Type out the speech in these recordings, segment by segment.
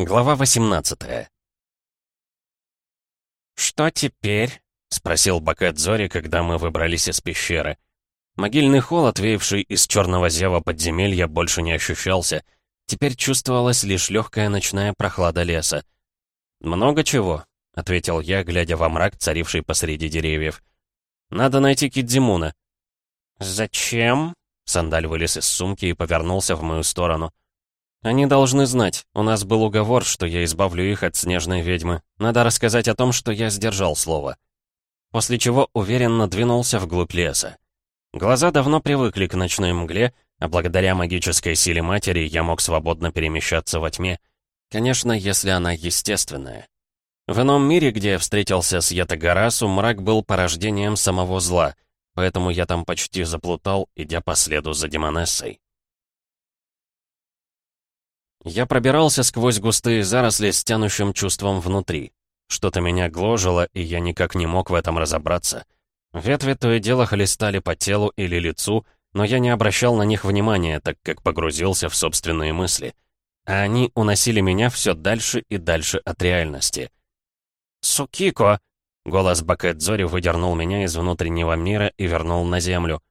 Глава 18 «Что теперь?» — спросил Бакет Зори, когда мы выбрались из пещеры. Могильный холод, веявший из черного зева подземелья, больше не ощущался. Теперь чувствовалась лишь легкая ночная прохлада леса. «Много чего», — ответил я, глядя во мрак, царивший посреди деревьев. «Надо найти Кидзимуна». «Зачем?» — Сандаль вылез из сумки и повернулся в мою сторону. «Они должны знать. У нас был уговор, что я избавлю их от снежной ведьмы. Надо рассказать о том, что я сдержал слово». После чего уверенно двинулся вглубь леса. Глаза давно привыкли к ночной мгле, а благодаря магической силе матери я мог свободно перемещаться во тьме. Конечно, если она естественная. В ином мире, где я встретился с Ятагарасу, мрак был порождением самого зла, поэтому я там почти заплутал, идя по следу за Демонессой. Я пробирался сквозь густые заросли с тянущим чувством внутри. Что-то меня гложило, и я никак не мог в этом разобраться. Ветви то и дело хлестали по телу или лицу, но я не обращал на них внимания, так как погрузился в собственные мысли. А они уносили меня все дальше и дальше от реальности. «Сукико!» — голос Бакэдзори выдернул меня из внутреннего мира и вернул на землю.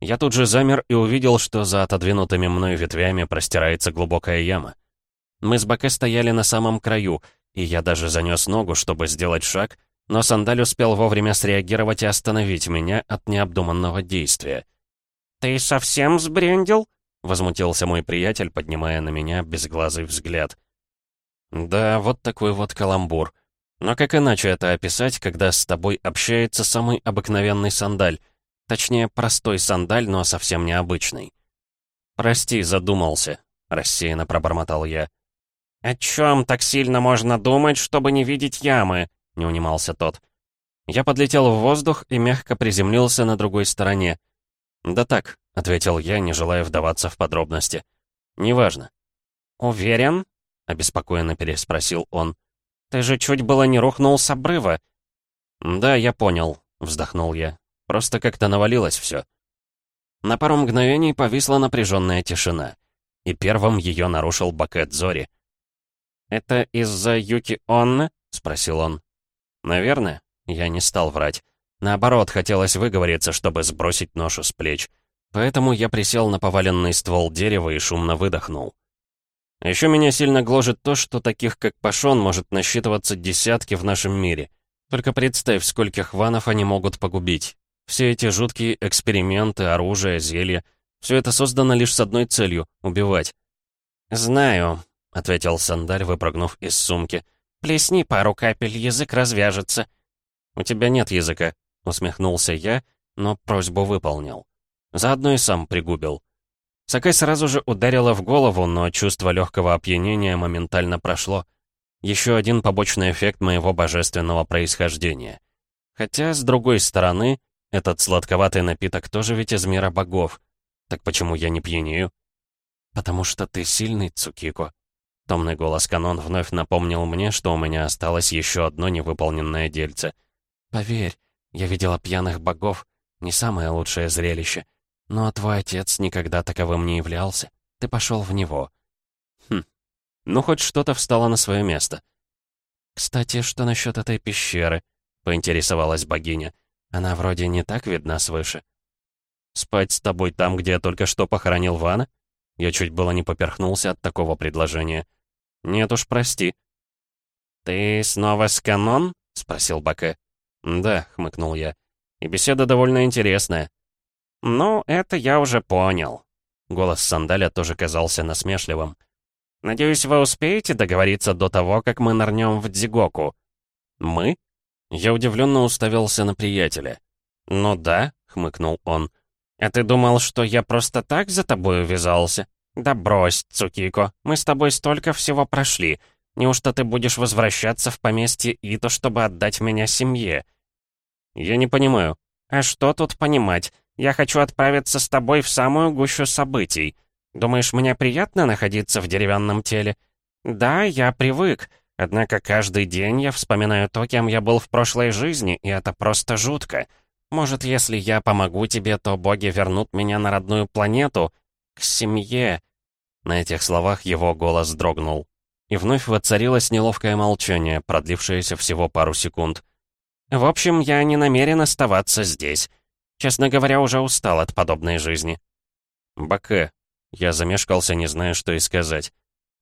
Я тут же замер и увидел, что за отодвинутыми мной ветвями простирается глубокая яма. Мы с Баке стояли на самом краю, и я даже занес ногу, чтобы сделать шаг, но Сандаль успел вовремя среагировать и остановить меня от необдуманного действия. «Ты совсем сбрендил?» — возмутился мой приятель, поднимая на меня безглазый взгляд. «Да, вот такой вот каламбур. Но как иначе это описать, когда с тобой общается самый обыкновенный Сандаль — Точнее, простой сандаль, но совсем необычный. «Прости, задумался», — рассеянно пробормотал я. «О чем так сильно можно думать, чтобы не видеть ямы?» — не унимался тот. Я подлетел в воздух и мягко приземлился на другой стороне. «Да так», — ответил я, не желая вдаваться в подробности. «Неважно». «Уверен?» — обеспокоенно переспросил он. «Ты же чуть было не рухнул с обрыва». «Да, я понял», — вздохнул я. Просто как-то навалилось все. На пару мгновений повисла напряженная тишина. И первым ее нарушил Бакет Зори. «Это из-за Юки Онны?» — спросил он. «Наверное». Я не стал врать. Наоборот, хотелось выговориться, чтобы сбросить ношу с плеч. Поэтому я присел на поваленный ствол дерева и шумно выдохнул. Еще меня сильно гложет то, что таких, как Пашон, может насчитываться десятки в нашем мире. Только представь, скольких ванов они могут погубить. Все эти жуткие эксперименты, оружие, зелья — все это создано лишь с одной целью — убивать. «Знаю», — ответил Сандаль, выпрыгнув из сумки. «Плесни пару капель, язык развяжется». «У тебя нет языка», — усмехнулся я, но просьбу выполнил. Заодно и сам пригубил. Сакай сразу же ударила в голову, но чувство легкого опьянения моментально прошло. Еще один побочный эффект моего божественного происхождения. Хотя, с другой стороны, этот сладковатый напиток тоже ведь из мира богов. Так почему я не пьянею? Потому что ты сильный, Цукико. Томный голос Канон вновь напомнил мне, что у меня осталось еще одно невыполненное дельце. Поверь, я видела пьяных богов. Не самое лучшее зрелище. Но твой отец никогда таковым не являлся. Ты пошел в него. Хм. Ну, хоть что-то встало на свое место. Кстати, что насчет этой пещеры? Поинтересовалась богиня. Она вроде не так видна свыше. «Спать с тобой там, где я только что похоронил Вана?» Я чуть было не поперхнулся от такого предложения. «Нет уж, прости». «Ты снова с Канон?» — спросил Баке. «Да», — хмыкнул я. «И беседа довольно интересная». «Ну, это я уже понял». Голос Сандаля тоже казался насмешливым. «Надеюсь, вы успеете договориться до того, как мы нырнем в Дзигоку?» «Мы?» Я удивленно уставился на приятеля. «Ну да», — хмыкнул он. «А ты думал, что я просто так за тобой увязался? Да брось, Цукико, мы с тобой столько всего прошли. Неужто ты будешь возвращаться в поместье Ито, чтобы отдать меня семье?» «Я не понимаю». «А что тут понимать? Я хочу отправиться с тобой в самую гущу событий. Думаешь, мне приятно находиться в деревянном теле? Да, я привык, Однако каждый день я вспоминаю то, кем я был в прошлой жизни, и это просто жутко. Может, если я помогу тебе, то боги вернут меня на родную планету, к семье». На этих словах его голос дрогнул. И вновь воцарилось неловкое молчание, продлившееся всего пару секунд. «В общем, я не намерен оставаться здесь. Честно говоря, уже устал от подобной жизни». «Баке». Я замешкался, не зная, что и сказать.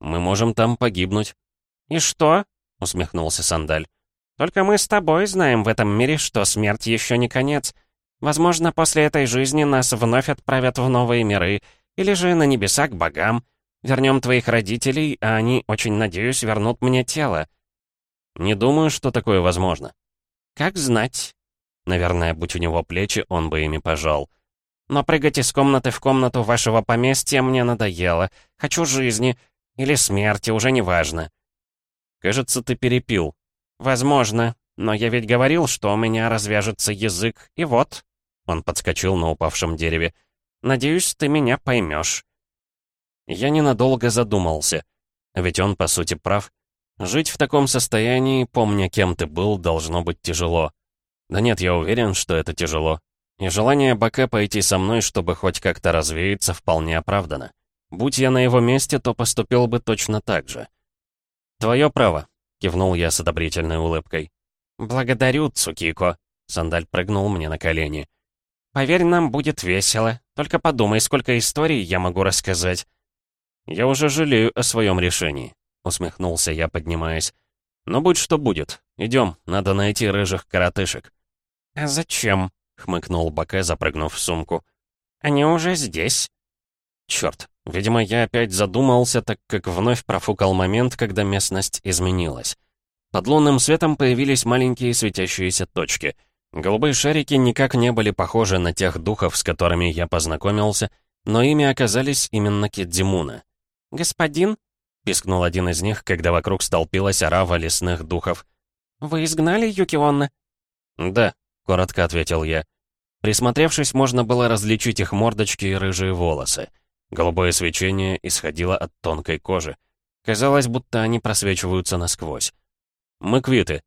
«Мы можем там погибнуть». «И что?» — усмехнулся Сандаль. «Только мы с тобой знаем в этом мире, что смерть еще не конец. Возможно, после этой жизни нас вновь отправят в новые миры, или же на небеса к богам. Вернем твоих родителей, а они, очень надеюсь, вернут мне тело». «Не думаю, что такое возможно». «Как знать». Наверное, будь у него плечи, он бы ими пожал. «Но прыгать из комнаты в комнату вашего поместья мне надоело. Хочу жизни. Или смерти, уже не важно». «Кажется, ты перепил». «Возможно. Но я ведь говорил, что у меня развяжется язык, и вот...» Он подскочил на упавшем дереве. «Надеюсь, ты меня поймешь». Я ненадолго задумался. Ведь он, по сути, прав. Жить в таком состоянии, помня, кем ты был, должно быть тяжело. Да нет, я уверен, что это тяжело. И желание Баке пойти со мной, чтобы хоть как-то развеяться, вполне оправдано. Будь я на его месте, то поступил бы точно так же. «Твое право», — кивнул я с одобрительной улыбкой. «Благодарю, Цукико», — Сандаль прыгнул мне на колени. «Поверь, нам будет весело. Только подумай, сколько историй я могу рассказать. «Я уже жалею о своем решении», — усмехнулся я, поднимаясь. «Но будь что будет. Идем, надо найти рыжих коротышек». «А зачем?» — хмыкнул Баке, запрыгнув в сумку. «Они уже здесь». Черт, видимо, я опять задумался, так как вновь профукал момент, когда местность изменилась. Под лунным светом появились маленькие светящиеся точки. Голубые шарики никак не были похожи на тех духов, с которыми я познакомился, но ими оказались именно Кидзимуна. «Господин?» — пискнул один из них, когда вокруг столпилась орава лесных духов. «Вы изгнали Юкионна?» «Да», — коротко ответил я. Присмотревшись, можно было различить их мордочки и рыжие волосы. Голубое свечение исходило от тонкой кожи. Казалось, будто они просвечиваются насквозь. «Мы квиты».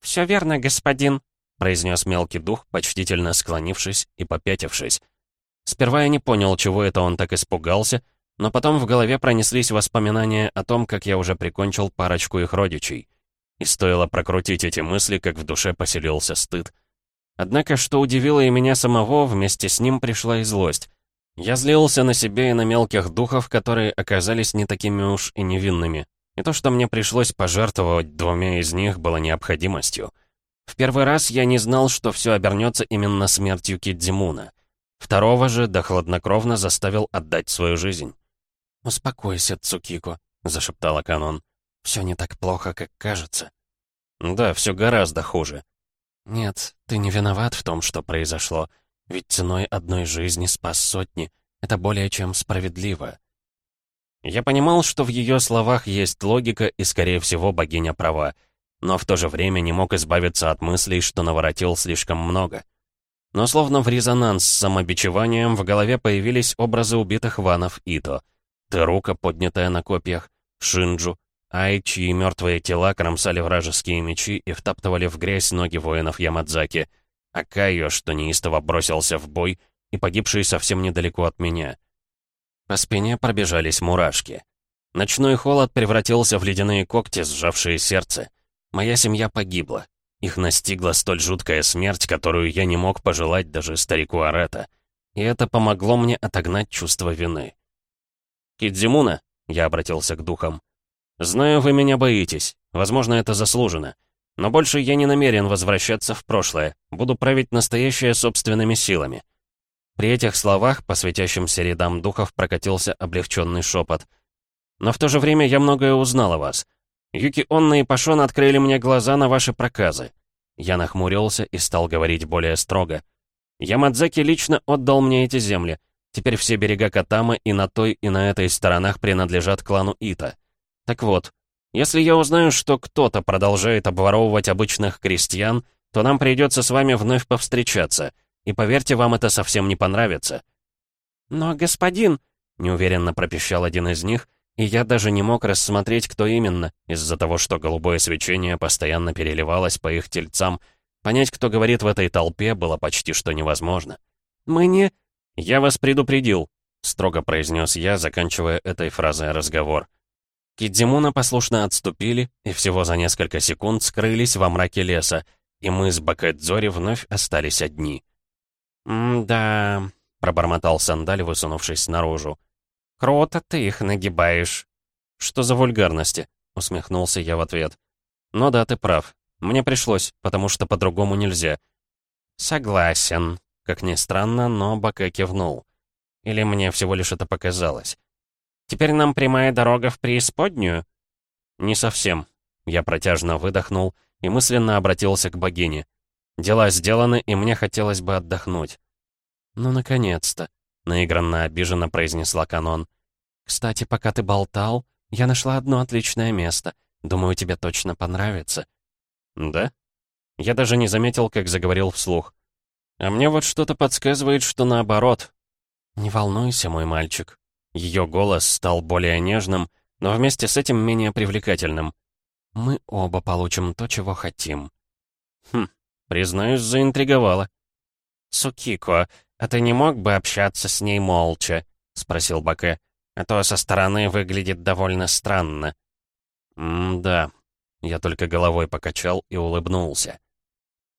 «Все верно, господин», — произнес мелкий дух, почтительно склонившись и попятившись. Сперва я не понял, чего это он так испугался, но потом в голове пронеслись воспоминания о том, как я уже прикончил парочку их родичей. И стоило прокрутить эти мысли, как в душе поселился стыд. Однако, что удивило и меня самого, вместе с ним пришла и злость. Я злился на себя и на мелких духов, которые оказались не такими уж и невинными. И то, что мне пришлось пожертвовать двумя из них, было необходимостью. В первый раз я не знал, что все обернется именно смертью Кидзимуна. Второго же да хладнокровно заставил отдать свою жизнь. «Успокойся, Цукико», — зашептала Канон. «Все не так плохо, как кажется». «Да, все гораздо хуже». «Нет, ты не виноват в том, что произошло. Ведь ценой одной жизни спас сотни. Это более чем справедливо». Я понимал, что в ее словах есть логика, и, скорее всего, богиня права. Но в то же время не мог избавиться от мыслей, что наворотил слишком много. Но словно в резонанс с самобичеванием в голове появились образы убитых ванов Ито — Терука, поднятая на копьях, Шинджу, Ай, чьи мертвые тела кромсали вражеские мечи и втаптывали в грязь ноги воинов Ямадзаки, а Кайо, что неистово бросился в бой и погибший совсем недалеко от меня. По спине пробежались мурашки. Ночной холод превратился в ледяные когти, сжавшие сердце. Моя семья погибла. Их настигла столь жуткая смерть, которую я не мог пожелать даже старику Арета. И это помогло мне отогнать чувство вины. «Кидзимуна», — я обратился к духам, — «знаю, вы меня боитесь. Возможно, это заслужено. Но больше я не намерен возвращаться в прошлое. Буду править настоящее собственными силами». При этих словах по светящимся рядам духов прокатился облегченный шепот. «Но в то же время я многое узнал о вас. Юки Онна и Пашон открыли мне глаза на ваши проказы». Я нахмурился и стал говорить более строго. «Ямадзаки лично отдал мне эти земли. Теперь все берега Катамы и на той, и на этой сторонах принадлежат клану Ита. Так вот, если я узнаю, что кто-то продолжает обворовывать обычных крестьян, то нам придется с вами вновь повстречаться. И поверьте, вам это совсем не понравится». «Но, господин...» — неуверенно пропищал один из них, и я даже не мог рассмотреть, кто именно, из-за того, что голубое свечение постоянно переливалось по их тельцам. Понять, кто говорит в этой толпе, было почти что невозможно. «Мы не...» «Я вас предупредил», — строго произнес я, заканчивая этой фразой разговор. Кидзимуна послушно отступили и всего за несколько секунд скрылись во мраке леса, и мы с Бакэдзори вновь остались одни. «М-да», — пробормотал Сандаль, высунувшись наружу. «Круто ты их нагибаешь». «Что за вульгарности?» — усмехнулся я в ответ. «Ну да, ты прав. Мне пришлось, потому что по-другому нельзя». «Согласен», — как ни странно, но Баке кивнул. Или мне всего лишь это показалось. «Теперь нам прямая дорога в преисподнюю?» «Не совсем». Я протяжно выдохнул и мысленно обратился к богине. Дела сделаны, и мне хотелось бы отдохнуть. «Ну, наконец-то», — наигранно обиженно произнесла Канон. «Кстати, пока ты болтал, я нашла одно отличное место. Думаю, тебе точно понравится». «Да?» Я даже не заметил, как заговорил вслух. «А мне вот что-то подсказывает, что наоборот». «Не волнуйся, мой мальчик». Ее голос стал более нежным, но вместе с этим менее привлекательным. «Мы оба получим то, чего хотим». «Хм, признаюсь, заинтриговала». «Сукико, а ты не мог бы общаться с ней молча?» — спросил Баке. «А то со стороны выглядит довольно странно». «М-да». Я только головой покачал и улыбнулся.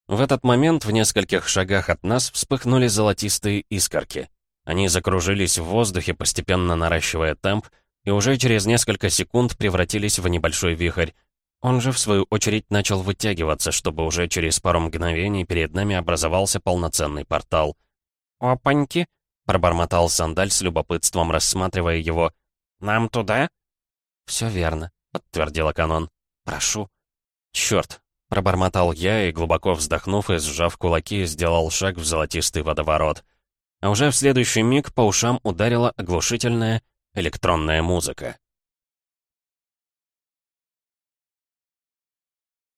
В этот момент в нескольких шагах от нас вспыхнули золотистые искорки. Они закружились в воздухе, постепенно наращивая темп, и уже через несколько секунд превратились в небольшой вихрь. Он же, в свою очередь, начал вытягиваться, чтобы уже через пару мгновений перед нами образовался полноценный портал. «Опаньки!» — пробормотал Сандаль с любопытством, рассматривая его. «Нам туда?» «Все верно», — подтвердила Канон. «Прошу». «Черт!» — пробормотал я и, глубоко вздохнув и сжав кулаки, сделал шаг в золотистый водоворот. А уже в следующий миг по ушам ударила оглушительная электронная музыка.